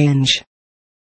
range.